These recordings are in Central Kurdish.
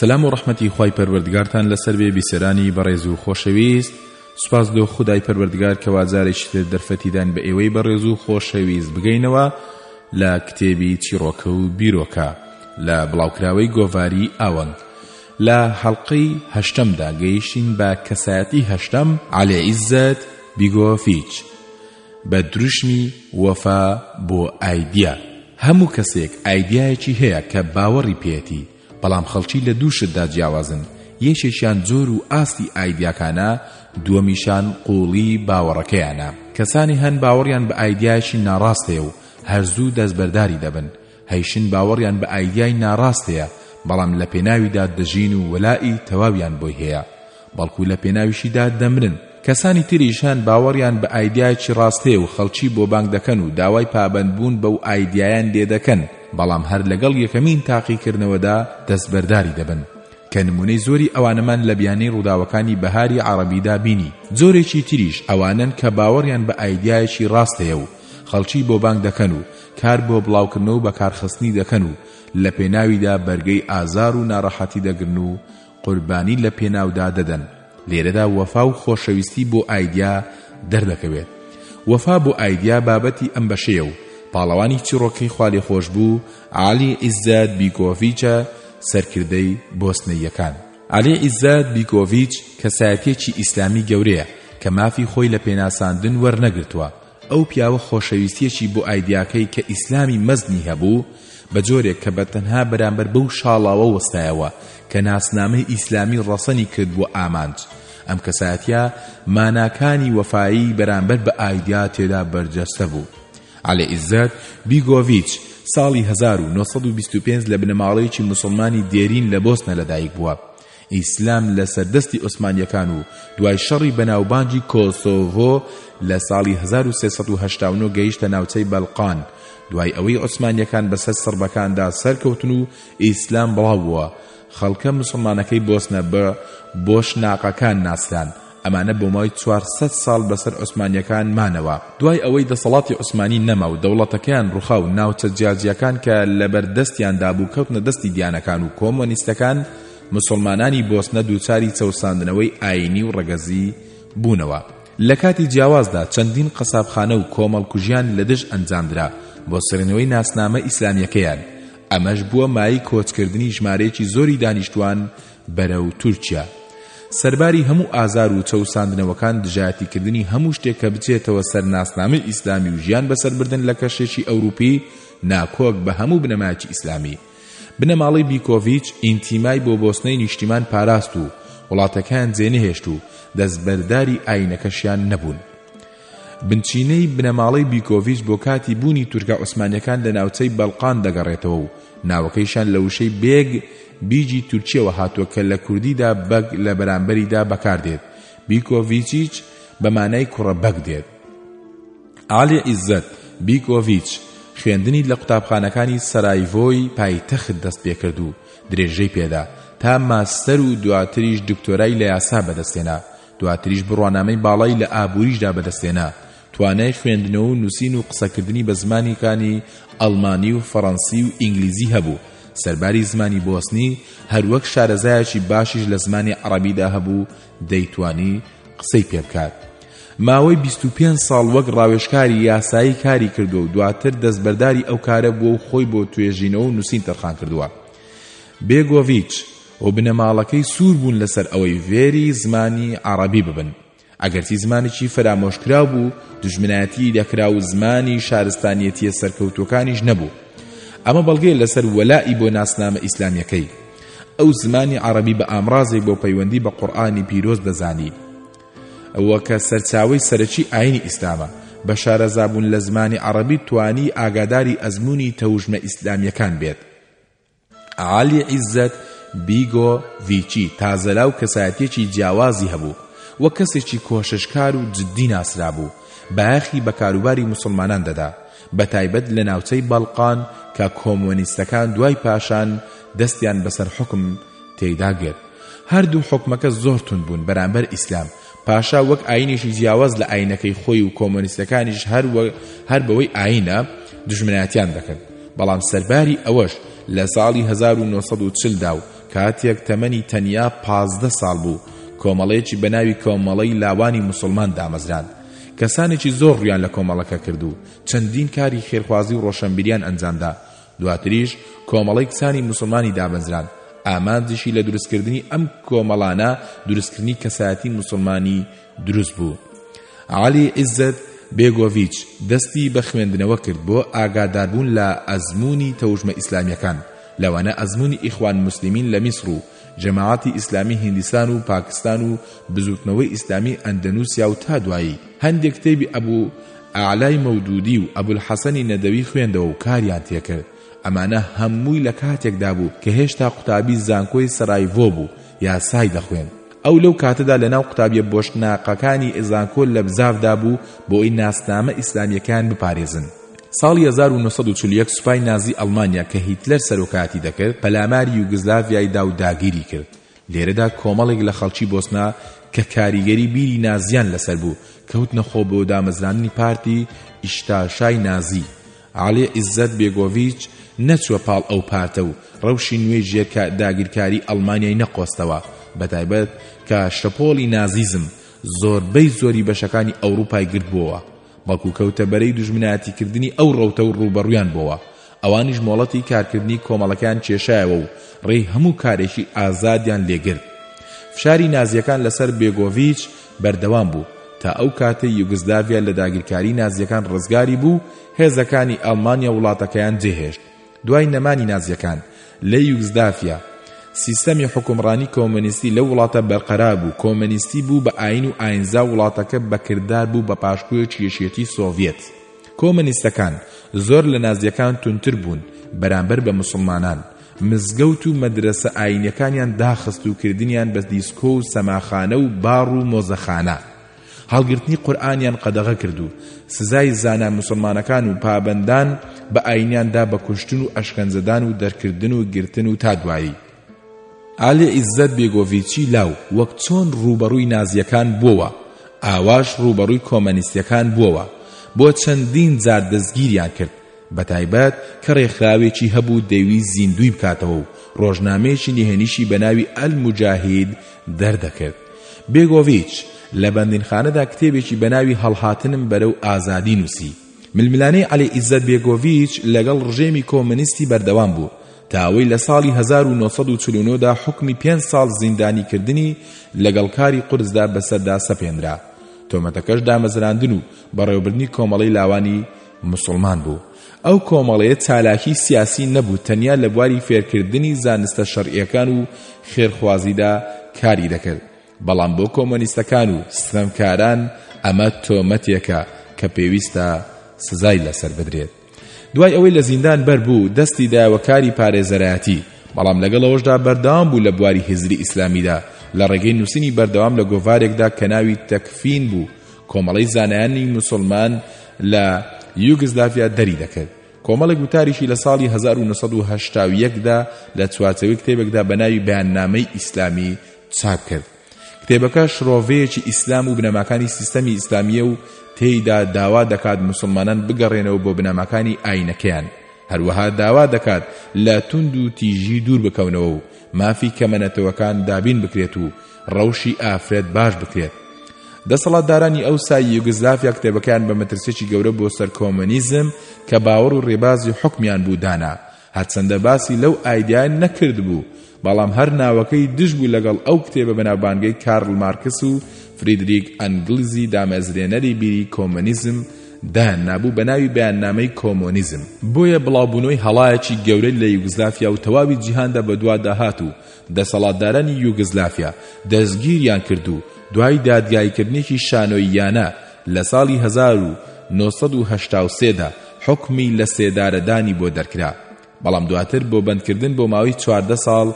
سەلام و ڕەحمەتی خوای پەروەردگارتان لەسەر بێ بیسەرانی بەڕێز و خۆشەویست سوپاس لۆ خودای پەروەردگار کەوا جارێکی تر دەرفەتی داین بە ئێوەی بەڕێز و خۆشەویست بگەینەوە لە کتێبی چیڕۆکە و بیرۆکە لە بڵاوکراوەی گۆڤاری ئاوەنگ لە حەڵقەی هەشتەمدا گەیشتین بە کەسایەتی هەشتەم عەلی عیزەت بیگۆفیچ بە دروشمی وەفا بۆ ئایدیا، هەموو کەسێک ئایدیایەکی هەیە کە باوەڕی پێیەتی، بەڵام خەڵکی لە دوو شتدا جیاوازن، یەکێکیان جۆر و ئاستی ئایدیاکانە، دووەمیشان قووڵی باوەڕەکەیانە. کەسانی هەن باوەڕیان بە ئایدیایەکی ناڕاست هەیە و هەر زوو دەستبەرداری دەبن، هەیشن باوەڕیان بە ئایدیای ناڕاست هەیە بەڵام لە پێناویدا دەژین و وەلائی تەواویان بۆی هەیە بەڵکو لە پێناویشیدا دەمرن کەسانی تریش هەن باوەڕیان بە ئایدیایەکی ڕاست هەیە و خەڵکی بۆ بانگ دەکەن و داوای پابەند بوون بەو ئایدیایەن لێ دەکەن بەڵام هەر لەگەڵ یەکەمین تاقی کردنەوەدا دەستبەرداری دەبن کە نمونەی زۆری ئەوانەمان لە بیانەی ڕووداوەکانی بەهاری عەڕەبیدا بینی جۆرێکی تریش ئەوانەن کە باوەڕیان بە ئایدیایەکی ڕاست هەیە و خەڵکی بۆ بانگ دەکەن و کار بۆ بڵاوکردنەوە و بەکارخستنی دەکەن و لە پێناویدا بەرگەی ئازار و ناڕەحەتی دەگرن و قوربانی لە پێناودا دەدەن، لێرەدا وەفا و خۆشەویستی بۆ ئایدیا دەردەکەوێت. وەفا بۆ ئایدیا بابەتی ئەم بەشەیە و پاڵەوانی چیڕۆکەکەی خوالێخۆشبوو عەلی عیزەت بیکۆڤیچە سەرکردەی بۆسنەییەکان. عەلی عیزەت بیکۆڤیچ کەسایەتییەکی ئیسلامی گەورەیە کە مافی خۆی لە پێناساندن وەرنەگرتووە، ئەو پیاوە خۆشەویستیەکی بۆ ئایدیاکەی کە ئیسلامی مەزنی هەبوو بە جۆرێک کە بە تەنها بەرامبەر بەو شاڵاوە وەستایەوە کە ناسنامەی ئیسلامی ڕەسەنی کردبووە ئامانج ئەم کەسایەتیە ماناکانی وەفایی بەرامبەر بە ئایدیا تێدا بەرجەستە بوو عەلی عیزەت بیگۆڤیچ ساڵی هەزار و نۆ سەد و بیست و پێنج لە بنەماڵەیەکی موسڵمانی دێرین لە بۆسنە لەدایک بووە ئیسلام لە سەر دەستی عوسمانیەکان و دوای شەڕی بەناوبانگی کۆسۆڤۆ لە ساڵی هەزار و سێ سەد و هەشتا و نۆ گەیشتە ناوچەی بەلقان دوای ئەوەی عوسمانیەکان بەسەر سڕبەکاندا سەرکەوتن و ئیسلام بڵاو بووە خەڵکە مسوڵمانەکەی بۆسنە بە بۆشناقەکان ناسران ئەمانە بۆ ماوەی چوار سەد ساڵ بەسەر عوسمانیەکان مانەوە دوای ئەوەی دەسەڵاتی عوسمانی نەما و دەوڵەتەکەیان ڕوخا و ناوچە جیاجیاکان کە لەبەر دەستیاندا بوو کەوتنە دەستی دیانەکان و کۆمۆنیستەکان موسڵمانانی بۆسنە دووچاری چەوساندنەوەی ئاینی و ڕەگەزی بوونەوە لە کاتی جیاوازدا چەندین قەسابخانە و کۆمەڵکوژیان لە دژ ئەنجامدرا بۆ سڕینەوەی ناسنامە ئیسلامیەکەیان ئەمەش بووە مایەی کۆچکردنی ژمارەیەکی زۆری دانیشتوان بەرەو تورکیا سەرباری هەموو ئازار و چەوساندنەوەکان دژایەتی کردنی هەموو شتێک کە بچێتەوە سەر ناسنامەی ئیسلامی و ژیان بەسەر بردن لە کەشێکی ئەوروپی ناکۆک بە هەموو بنەمایەکی ئیسلامی بنەماڵەی بیکۆڤیچ ئینتیمای بۆ بۆسنەی نیشتیمان پاراست و وڵاتەکەیان جێنەهێشت و دەستبەرداری ئاینەکەشیان نەبوون بنچینەی بنەماڵەی بیکۆڤیچ بۆ کاتی بوونی تورکە عوسمانیەکان لە ناوچەی بەلقان دەگەڕێتەوە و ناوەکەیشان لە وشەی بێگ بیجی تورکیەوە هاتووە کە لە کوردیدا بەگ لە بەرامبەریدا بەکاردێت بیکۆڤیچیچ بە مانای کوڕە بەگ دێت عالی عیزەت بیکۆڤیچ خوێندنی لە قوتابخانەکانی سەرایڤۆی پایتەخت دەست پێکرد و درێژەی پێدا تا ماستەر و دواتریش دکتۆرای لە یاسا بەدەستێنا دواتریش بڕوانامەی باڵای لە ئابووریشدا بەدەستهێنا، توانای خوێندنەوە و نووسین و قسەکردنی بە زمانیکانی ئەڵمانی و فەڕەنسی و ئینگلیزی هەبوو، سەرباری زمانی بۆسنی، هەروەک شارەزایەکی باشیش لە زمانی عەڕەبیدا هەبوو، دەیتوانی قسەی پێ بکات. ماوەی بیست و پێنج ساڵ وەک ڕاوێژکاری یاسایی کاری کردووە و دواتر دەستبەرداری ئەو کارە بووە و خۆی بۆ توێژینەوە و نووسین تەرخان کردووە. بێگۆڤیچ، و بنەماڵەکەی سوور بوون لەسەر ئەوەی ڤێری زمانی عەڕەبی ببن ئەگەرچی زمانێکی فەرامۆشکراو بوو دوژمنایەتیی دەکرا و زمانی شارستانیەتییە سەرکەوتووەکانیش نەبوو ئەمە بەڵگەیە لەسەر وەلائی بۆ ناسنامە ئیسلامیەکەی ئەو زمانی عەڕەبی بە ئامڕازێک بۆ پەیوەندی بە قورئانی پیرۆز دەزانی ئەوە کە سەرچاوەی سەرەکی ئاینی ئیسلامە بە شارەزابوون لە زمانی عەڕەبی توانی ئاگاداری ئەزموونی تەوژمە ئیسلامیەکان بێت عەلی عیزەت بیگۆ ڤیچی تازەلاو کەسایەتیەکی جیاوازی هەبوو، وەک کەسێکی کۆششکار و جدی ناسرابوو، بایەخی بە کاروباری موسڵمانان دەدا، بەتایبەت لە ناوچەی بەڵقان کە کۆمۆنیستەکان دوای پاشان دەستیان بەسەر حوکم تێیدا گرت، هەردوو حوکمەکە زۆر توند بوون بەرامبەر ئیسلام، پاشا وەک ئاینێکی جیاواز لە ئاینەکەی خۆی و کۆمۆنیستەکانیش هەر هەر بەوەی ئاینە دژمنایەتیان دەکرد بەڵام سەرباری ئەوەش لە ساڵی 1940 دا و کاتێک تەمەنی تەنیا پازدە ساڵ بوو کۆمەڵەیەکی بەناوی کۆمەڵەی لاوانی مسلمان دامەزراند کەسانێکی زۆر ڕویان لە کۆمەڵەکە کرد و چەندین کاری خێرخوازی و ڕۆشەنبیریان ئەنجامدا دواتریش کۆمەڵەی کچانی موسڵمانی دابەزران، ئامانجیشی لە دروستکردنی ئەم کۆمەڵانە دروستکردنی کەسایەتی موسڵمانی دروست بوو. عەلی عیزەت بێگۆڤیچ دەستی بە خوێندنەوە کرد بۆ ئاگاداربوون لە ئەزموونی تەوژمە ئیسلامییەکان، لەوانە ئەزموونی ئیخوان موسلیمین لە میسر و جەماعەتی ئیسلامی هیندستان و پاکستان و بزوتنەوەی ئیسلامی ئەندەنوسیا و تا دوایی هەندێک کتێبی ئەبو ئەعلای مەودودی و ئەبولحەسەنی نەدەوی خوێندەوە و کاریان تێکرد ئەمانە هەمووی لە کاتێکدا بوو کە هێشتا قوتابی زانکۆی سەرایڤۆ بوو یاسای دەخوێند ئەو لەو کاتەدا لەناو قوتابیە بۆشتناقەکانی زانکۆ لەبزاڤدا بوو بۆ ئەوەی ناسنامە ئیسلامیەکەیان بپارێزن ساڵی هەزار و نۆ سەد و چل و یەک سوپای نازی ئەڵمانیا کە هیتلەر سەرۆکایەتی دەکرد پەلاماری یوگزلاڤیای دا و داگیری کرد. لێرەدا کۆمەڵێک لە خەڵکی بۆسنا کە کاریگەری بیری نازیان لەسەر بوو کەوتنە خۆ بۆ دامەزراندنی پارتی ئیشتاشای نازی. عەلی عیزەت بێگۆڤیچ نەچووە پاڵ ئەو پارتە و ڕەوشی نوێی ژێر داگیرکاری ئەڵمانیای نەقۆستەوە بەتایبەت کە شەپۆڵی نازیزم زۆربەی زۆری بەشەکانی ئەوڕوپای گرتبووەوە. بەڵکو کەوتە بەرەی دوژمنایەتیکردنی ئەو ڕەوتە و ڕووبەڕوویان بۆوە، ئەوانیش مۆڵەتی کارکردنی کۆمەڵەکەیان کێشایەوە و ڕێی هەموو کارێکی ئازادیان لێگرت. فشاری نازییەکان لەسەر بێگۆڤیچ بەردەوام بوو، تا ئەو کاتەی یوگسلاڤیا لە داگیرکاریی نازییەکان ڕزگاری بوو، هێزەکانی ئەڵمانیا وڵاتەکەیان جێهێشت. دوای نەمانی نازیەکان لە یوگزلافیا، سیستەمی حوکمڕانی کۆمۆنیستی لەو وڵاتە بەرقەرار بوو، کۆمۆنیستی بوو بە ئاین و ئاینزا وڵاتەکە بەکردار بوو بە پاشکۆیەکی یەکێتی سۆڤیەت. کۆمۆنیستەکان زۆر لە نازیەکان توندتر بوون بەرامبەر بە موسڵمانان، مزگەوت و مەدرەسە ئاینیەکانیان داخست و کردنیان بە دیسکۆ و سەماخانە و باڕ و مۆزەخانە. هەڵگرتنی قورئانیان قەدەغە کرد و سزای زانا موسڵمانەکان و پابەندان بە ئاینیان دا بە کوشتن و ئەشکەنجەدان و دەرکردن و گرتن و تا دوایی. ئالی عیزەت بێگۆڤیچی لاو وەک چۆن ڕووبەڕووی نازییەکان بۆوە، ئاواش ڕووبەڕووی کۆمەنیستییەکان بۆوە، بۆ چەندین جار دەستگیریان کرد، بەتایبەت کە ڕێکخراوێکی هەبوو دەیویست زیندووی بکاتەوە و ڕۆژنامەیەکی نهێنیشی بە ناوی ئەلموجاهید دەردەکرد. بێگۆڤیچ لە بەندینخانەدا کتێبێکی بە ناوی هەڵهاتنم بەرەو ئازادی نووسی. ململانێی عەلی عیزەت بێگۆڤیچ لەگەڵ ڕژێمی کۆمۆنیستی بەردەوام بوو تا ئەوەی لە ساڵی هەزار و نۆ سەد و چل و نۆ دا حوکمی پێنج ساڵ زیندانیکردنی لەگەڵ کاری قورسدا بەسەردا سەپێنرا. تۆمەتەکەش دامەزراندن و بەڕێوەبردنی کۆمەڵەی لاوانی موسڵمان بوو ئەو کۆمەڵەیە چالاکی سیاسی نەبوو تەنیا لە بواری فێرکردنی زانستە شەرعیەکان و خێرخوازیدا کاری دەکرد بەڵام بۆ کۆمۆنیستەکان و ستەمکاران ئەمە تۆمەتێکە کە پێویستە سزای لەسەر بدرێت دوای ئەوەی لە زیندان بەر بوو دەستی داوەکاری پارێزەرایەتی بەڵام لەگەڵ ئەوەشدا بەردەوام بوو لە بواری هزری ئیسلامیدا لە ڕێگەی نووسینی بەردەوام لە گۆڤارێکدا کە ناوی تەکفین بوو کۆمەڵەی زانایانی موسڵمان لە یوگسلاڤیا دەری دەکرد کۆمەڵێک وتاریشی لە ساڵی 1970 دا لە چوارچەوەی کتێبێکدا بە ناوی بەیاننامەی ئیسلامی چاپ کرد کتێبەکە شرۆڤەیەکی ئیسلام و بنەماکانی سیستەمی ئیسلامیە و تێیدا داوا دەکات مسلمانان بگەڕێنەوە بۆ بنەماکانی ئاینەکەیان هەروەها داوا دەکات لە توند و تیژی دوور بکەونەوە و مافی کەمە نەتەوەکان دابین بکرێت و ڕەوشی ئافرەت باش بکرێت دەسەڵاتدارانی ئەوسای یوگزلافیا کتێبەکەیان بە مەترسێکی گەورە بۆ سەر کۆمەنیزم کە باوەڕ و ڕێبازی حکمیان بوو دانا هەرچەندە باسی لەو ئایدیان نەکرد بوو بەڵام هەر ناوەکەی دژ بوو لەگەڵ ئەو کتێبە بەناوبانگەی کارل مارکس و فریدریک ئەنگلزی دامەزرێنەری بیری کۆمەنیزم دایان نابوو بە ناوی بەیاننامەی کۆمۆنیزم. بۆیە بڵاوبوونەوەی هەڵایەکی گەورەی لە یوگزلافیا و تەواوی جیهاندا بەدوادا هات و دەسەڵاتدارانی یوگزلافیا دەستگیریان کرد و دوای دادگاییکردنێکی شانۆییانە لە ساڵی هەزار و نۆ سەد و هەشتا و سێ دا حوکمی لەسێدارەدانی بۆ دەرکرا بەڵام دواتر بۆ بەندکردن بۆ ماوەی چواردە ساڵ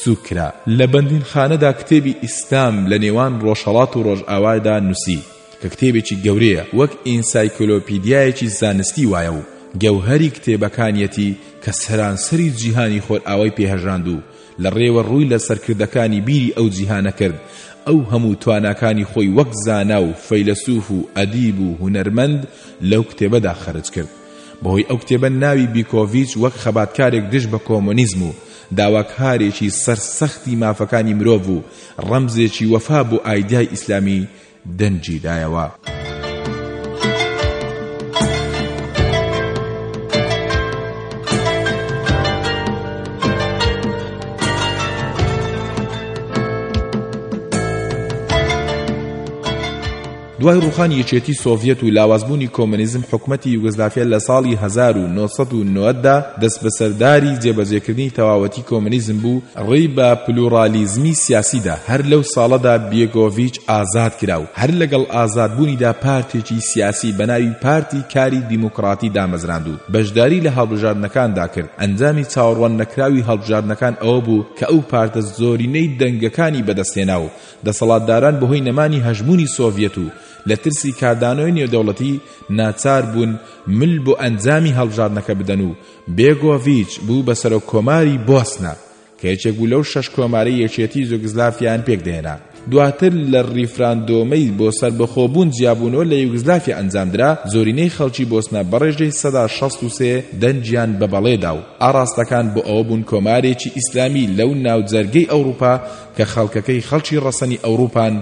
سوک کرا لە بەندینخانەدا کتێبی ئیسلام لە نێوان ڕۆژهەڵات و ڕۆژئاوادا نووسی کە کتێبێکی گەورەیە وەک ئینسایکلۆپیدیایەکی زانستی وایە و گەوهەری کتێبەکانیەتی کە سەرانسەری جیهانی خۆرئاوای پێهەژاند و لە ڕێوە ڕووی لە سەرکردەکانی بیری ئەو جیهانە کرد ئەو هەموو تواناکانی خۆی وەک زانا و فەیلەسوف و ئەدیب و هونەرمەند لەو کتێبەدا خەرج کرد بەهۆی ئەو کتێبە ناوی بیکۆڤیچ وەک خەباتکارێک دژ بە کۆمۆنیزم و داواکارێکی سەر سەختی مافەکانی مرۆڤ و ڕەمزێکی وەفا بۆ ئایدیای ئیسلامی دەنگی دایەوە. دوای ڕووخانی یەکێتی سۆڤیەت و لاوازبوونی کۆمۆنیزم حکومەتی یوگۆسلافیا لە ساڵی هەزار و نۆ سەد و نەوەد دا دەستبەسەرداری جێبەجێکردنی تەواوەتی کۆمۆنیزم بوو ڕێی بە پلورالیزمی سیاسی دا هەر لەو ساڵەدا بیێگۆڤیچ ئازاد کرا و هەر لەگەڵ ئازادبوونیدا پارتێکی سیاسی بەناوی پارتی کاری دیموکراتی دامەزراند و بەشداری لە هەڵبژاردنەکاندا کرد ئەنجامی چاوەڕوان نەکراوی هەڵبژاردنەکان ئەوە بوو کە ئەو پارتە زۆرینەی دەنگەکانی بەدەستهێنا و دەسەڵاتداران بەهۆی نەمانی هەژموونی سۆڤیەت و لە ترسی کاردانەوەی نێودەوڵەتی ناچار بوون مل بۆ ئەنجامی هەڵبژاردنەکە بدەن و بێگۆڤیچ بوو بە سەرۆک کۆماری بۆسنە کە یەکێک بوو لەو شەش کۆمارەی یەکێتی یوگزلافیایان پێکدەهێنا دواتر لە ڕیفراندۆمەی بۆ سەربەخۆبوون جیابوونەوە لە یوگزلافیا ئەنجامدرا زۆرینەی خەڵکی بۆسنە بە ڕێژەی سەدا شەست و سێ دەنگیان بە بەڵێ دا و ئاڕاستەکان بۆ ئەوە بوون کۆمارێکی ئیسلامی لەو ناوجەرگەی ئەوڕوپا کە خەڵکەکەی خەڵکی ڕەسەنی ئەوروپان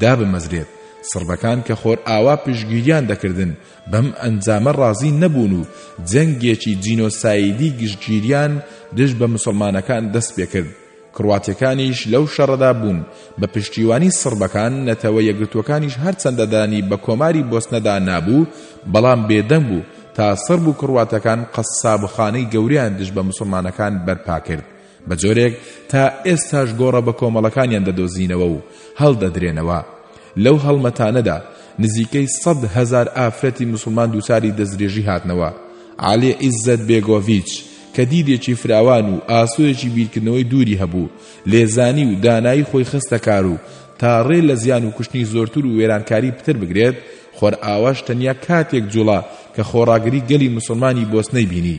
دابمەزرێت، سڕبەکان کە خۆرئاوا پشتگیریان دەکردن بەم ئەنجامە ڕازی نەبوون و جەنگێکی جینۆسایدی گشتگیریان دژ بە مسوڵمانەکان دەست پێکرد، کڕواتەکانیش لەو شەڕەدا بوون، بە پشتیوانی سڕبەکان نەتەوە یەکگرتووەکانیش هەرچەندە دانی بە کۆماری بۆسنەدا نابوو بەڵام بێدەنگ بوو تا سڕب و کڕواتەکان قەسابخانەی گەورەیان دژ بە مسوڵمانەکان بەرپاکرد، بە جۆرێک تا ئێستاش گۆڕە بە کۆمەڵەکانیان دەدۆزینەوە و هەڵدەدرێنەوە. لەو هەڵمەتانەدا نزیکەی سەد هەزار ئافرەتی موسڵمان دووچاری دەستدرێژی هاتنەوە. عەلی عیزەت بێگۆڤیچ کە دیدێکی فراوان و ئاسۆیەکی بیرکردنەوەی دووری هەبوو، لێزانی و دانایی خۆی خستە کار و تا ڕێ لە زیان و کوشتنی زۆرتر و وێرانکاری پتر بگرێت، خۆرئاواش تەنیا کاتێک جوڵا کە خۆڕاگری گەلی موسڵمانی بۆسنەی بینی.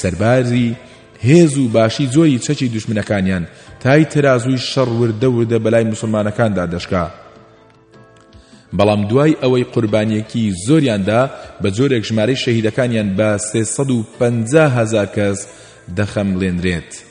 سەرباری هێز و باشی زۆری چەکی دوژمنەکانیان تای تەرازووی شەڕ وردە وردە بەلای موسڵمانەکاندا دەشکا بەڵام دوای ئەوەی قوربانیەکی زۆریاندا بە جۆرێک ژمارەی شەهیدەکانیان بە سێ سەد و پەنجا هەزار کەس دەخەمڵێنرێت.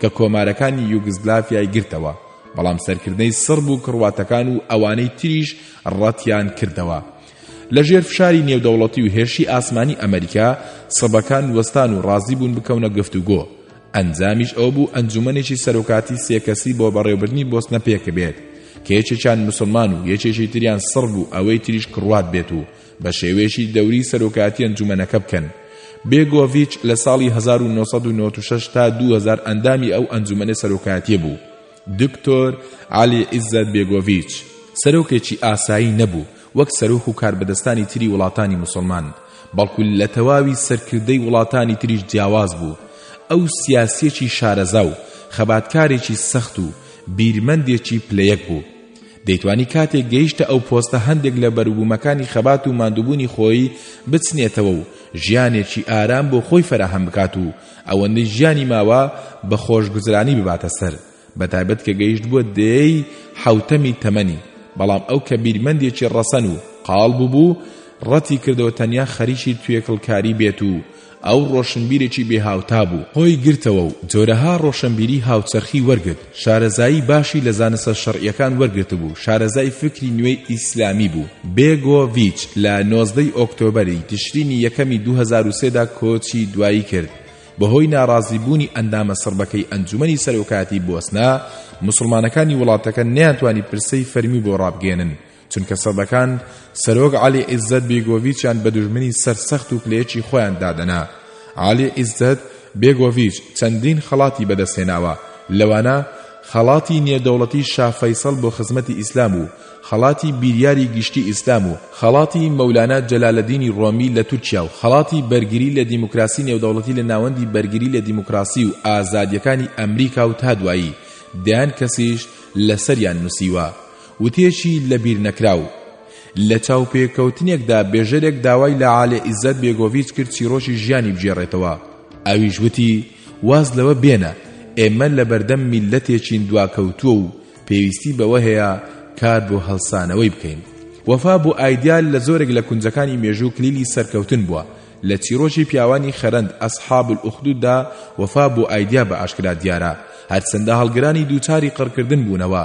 کە کۆمارەکانی یوگزلافیای گرتەوە، بەڵام سەرکردەی سڕب و کڕواتەکان و ئەوانەی تریش ڕەتیان کردەوە. لە ژێر فشاری نێودەوڵەتی و هێرشی ئاسمانی ئەمەریکا، سڕبەکان وەستان و ڕازی بوون بکەونە گفتوگۆ. ئەنجامیش ئەوە بوو ئەنجوومەنێکی سەرۆکاتی سێ کەسی بۆ بەڕێوەبردنی بۆسنە پێکبێت، کە یەکێکیان مسوڵمان و یەکێکی تریان سڕب و ئەوەی تریش کڕوات بێت و بە شێوەیەکی دەوری سەرۆکایەتی ئەنجومەنەکە بکەن. بێگۆڤیچ لە ساڵی هەزار و نۆ سەد و نەوەد و شەش تا دوو هەزار ئەندامی ئەو ئەنجومەنە سەرۆکایەتیە بوو. دکتۆر عەلی عیزەت بێگۆڤیچ سەرۆکێکی ئاسایی نەبوو وەک سەرۆک و کاربەدەستانی تری وڵاتانی موسڵمان، بەڵکو لە تەواوی سەرکردەی وڵاتانی تریش جیاواز بوو. ئەو سیاسیەکی شارەزا و خەباتکارێکی سەخت و بیرمەندێکی پلە یەک بوو. دەیتوانی کاتێک گەیشتە ئەو پۆستە هەندێک لە بەروبوومەکانی خەبات و ماندووبوونی خۆی بچنێتەوە و ژیانێکی ئارام بۆ خۆی فەراهەم بکات و ئەوەندەی ژیانی ماوە بە خۆشگوزرانی بباتە سەر بەتایبەت کە گەیشتبووە دەیەی حەوتەمی تەمەنی بەڵام ئەو کە بیرمەندێکی ڕەسەن و قاڵ بووبوو ڕەتی کردەوە تەنیا خەریکی توێکڵکاری بێت و ئەو ڕۆشنبیرێکی بێ هاوتا بوو، خۆی گرتەوە و جۆرەها ڕۆشەنبیری هاوچەرخی وەرگرت، شارەزایی باشی لە زانستە شەرعیەکان وەرگرتبوو، شارەزای فکری نوێی ئیسلامی بوو. بێگۆڤیچ لە نۆزدەی ئۆکتۆبەری، تشرینی یەکەمی دوو هەزار و سێ دا کۆچی دوایی کرد، بەهۆی ناڕازی بوونی ئەندامە سڕبەکەی ئەنجومەنی سەرۆکایەتی بۆسنە، موسڵمانەکانی وڵاتەکە نەیانتوانی پرسەی فەرمی بۆ ڕابگەیەنن، چونکە سەدەکان سەرۆک عەلی عیزەت بێگۆڤیچیان بە دوژمنی سەرسەخت و پلەیەکی خۆیان دادەنا. عەلی عیزەت بێگۆڤیچ چەندین خەڵاتی بەدەستهێناوە، لەوانە خەڵاتی نێودەوڵەتی شا فەیسەڵ بۆ خزمەتی ئیسلام و خەڵاتی بیریاری گشتی ئیسلام و خەڵاتی مەولانا جەلالەدینی ڕۆمی لە تورکیا و خەڵاتی بەرگری لە دیموکراسی نێودەوڵەتی لە ناوەندی بەرگری لە دیموکراسی و ئازادییەکانی ئەمریکا و تا دوایی دەیان کەسیش لەسەریان نووسیوە. وتەیەکی لەبیرنەکراو، لە چاوپێکەوتنێکدا بێژەرێک داوای لە عالی عیزەت بێگۆڤیچ کرد چیڕۆکی ژیانی بگێڕێتەوە، ئەویش وتی واز لەوە بێنە، ئێمە لەبەردەم میللەتێکین دواکەوتووە و پێویستی بەوە هەیە کار بۆ هەڵسانەوەی بکەین. وەفا بۆ ئایدیال لە زۆرێک لە کونجەکانی مێژوو کلیلی سەرکەوتن بووە، لە چیڕۆکی پیاوانی خەرەند، اصحاب الاخدود، دا وەفا بۆ ئایدیا بە ئاشکرا دیارە، هەرچەندە هەڵگرانی دووچاری قڕکردن بوونەوە،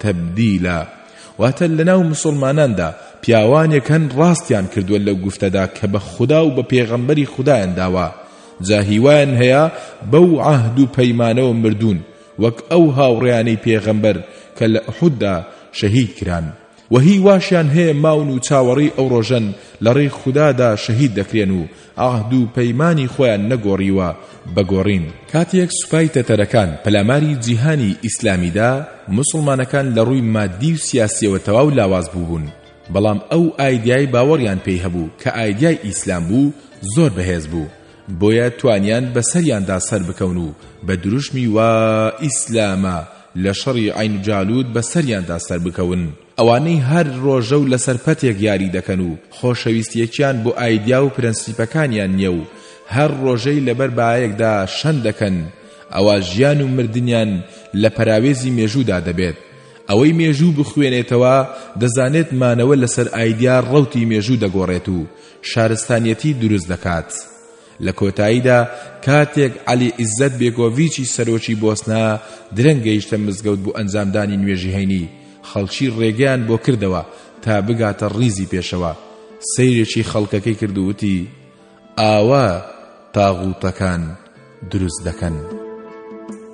تبدیلا، واتە لەناو موسڵماناندا پیاوانێک هەن ڕاستیان کردووە لەو گفتەدا کە بە خودا و بە پێغەمبەری خودایان داوە جا هیوایان هەیە بەو عەهد و پەیمانەوە مردوون وەک ئەو هاوڕێیانەی پێغەمبەر کە لە ئوحوددا شەهید کران و هیواشیان هەیە ماون و چاوەڕێی ئەو ڕۆژەن لە ڕێی خودادا شەهید دەکرێن و عەهد و پەیمانی خۆیان نەگۆڕیوە بە گۆڕین. کاتێک سوپای تەتەرەکان پەلاماری جیهانی ئیسلامی دا، موسڵمانەکان لە ڕووی ماددی و سیاسییەوە تەواو لاواز بووبوون، بەڵام ئەو ئایدیای باوەڕیان پێی هەبوو کە ئایدیای ئیسلام بوو زۆر بەهێز بوو، بۆیە توانیان بە سەریاندا سەر بکەون و بە دروشمی وا ئیسلامە لە شەڕی عەین و جالووت بە سەریاندا سەر بکەون. ئەوانەی هەر ڕۆژە و لەسەر پەتێک یاری دەکەن و خۆشەویستیەکیان بۆ ئایدیا و پرەنسیپەکانیان نیە و هەر ڕۆژەی لەبەر بایەکدا شەن دەکەن ئەوا ژیان و مردنیان لە پەراوێزی مێژوودا دەبێت ئەوەی مێژوو بخوێنێتەوە دەزانێت مانەوە لەسەر ئایدیا ڕەوتی مێژوو دەگۆڕێت و شارستانیەتی دروست دەکات لە کۆتاییدا کاتێک عەلی عیزەت بێگۆڤیچی سەرۆکی بۆسنا درەنگ گەیشتە مزگەوت بۆ ئەنجامدانی نوێژی هەینی، خەڵکی ڕێگەیان بۆ کردەوە تا بگاتە ڕیزی پێشەوا، سەیرێکی خەڵکەکەی کرد و وتی، ئاوا تاغووتەکان دروست دەکەن.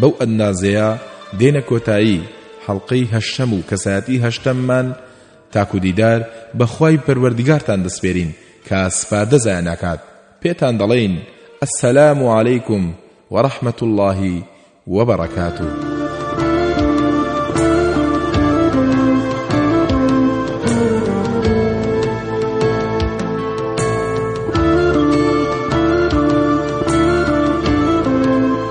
بەو ئەندازەیە دێنە کۆتایی حەڵقەی هەشتەم و کەسایەتی هەشتەممان تاکو دیدار بە خوای پەروەردگارتان دەسپێرین کە سپاردە زایە ناکات پێتان دەڵێین السلام علیکم و رحمة الله و بەڕەکاتوه